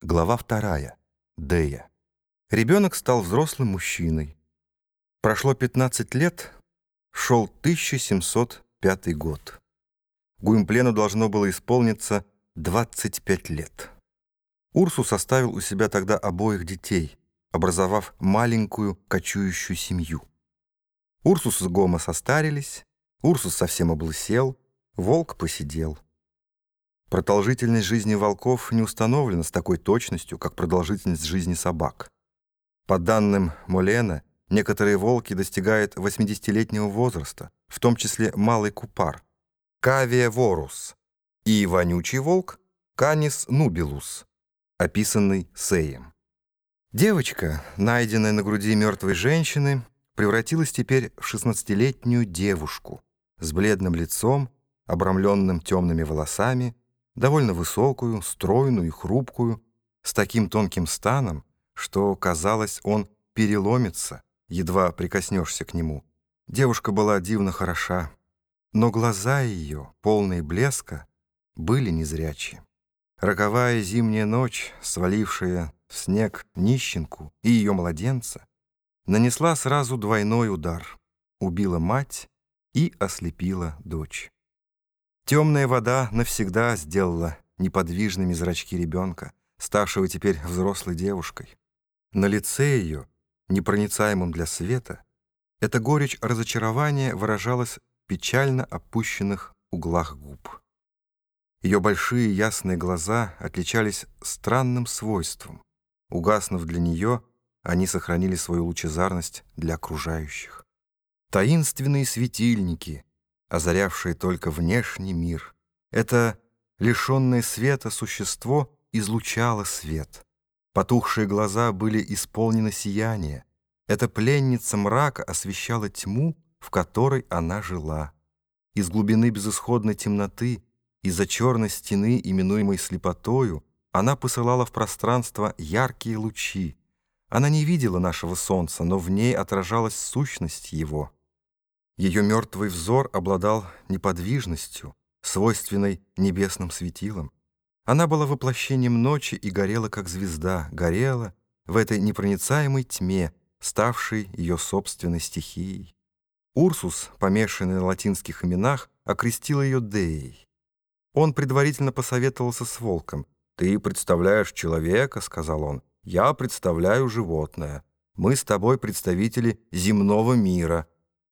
Глава вторая. Дея. Ребенок стал взрослым мужчиной. Прошло 15 лет, шел 1705 год. Гуимплену должно было исполниться 25 лет. Урсус оставил у себя тогда обоих детей, образовав маленькую кочующую семью. Урсус с Гома состарились, Урсус совсем облысел, волк посидел. Продолжительность жизни волков не установлена с такой точностью, как продолжительность жизни собак. По данным Молена, некоторые волки достигают 80-летнего возраста, в том числе малый купар, Кавия ворус, и вонючий волк Канис нубилус, описанный Сеем. Девочка, найденная на груди мертвой женщины, превратилась теперь в 16-летнюю девушку с бледным лицом, обрамленным темными волосами, довольно высокую, стройную и хрупкую, с таким тонким станом, что, казалось, он переломится, едва прикоснешься к нему. Девушка была дивно хороша, но глаза ее, полные блеска, были незрячие. Роковая зимняя ночь, свалившая в снег нищенку и ее младенца, нанесла сразу двойной удар, убила мать и ослепила дочь. Темная вода навсегда сделала неподвижными зрачки ребенка, ставшего теперь взрослой девушкой. На лице ее, непроницаемым для света, эта горечь разочарования выражалась в печально опущенных углах губ. Ее большие ясные глаза отличались странным свойством. Угаснув для нее, они сохранили свою лучезарность для окружающих. Таинственные светильники — озарявшее только внешний мир. Это лишенное света существо излучало свет. Потухшие глаза были исполнены сияния. Эта пленница мрака освещала тьму, в которой она жила. Из глубины безысходной темноты, из-за черной стены, именуемой слепотою, она посылала в пространство яркие лучи. Она не видела нашего солнца, но в ней отражалась сущность его — ее мертвый взор обладал неподвижностью, свойственной небесным светилам. Она была воплощением ночи и горела, как звезда, горела в этой непроницаемой тьме, ставшей ее собственной стихией. Урсус, помешанный на латинских именах, окрестил ее Деей. Он предварительно посоветовался с волком. «Ты представляешь человека», — сказал он, — «я представляю животное. Мы с тобой представители земного мира».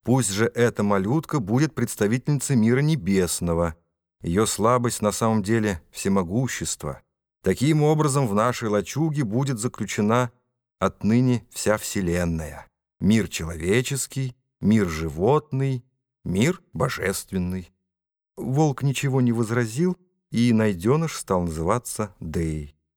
Пусть же эта малютка будет представительницей мира небесного. Ее слабость на самом деле всемогущество. Таким образом в нашей лачуге будет заключена отныне вся Вселенная. Мир человеческий, мир животный, мир божественный. Волк ничего не возразил, и найденыш стал называться Дей.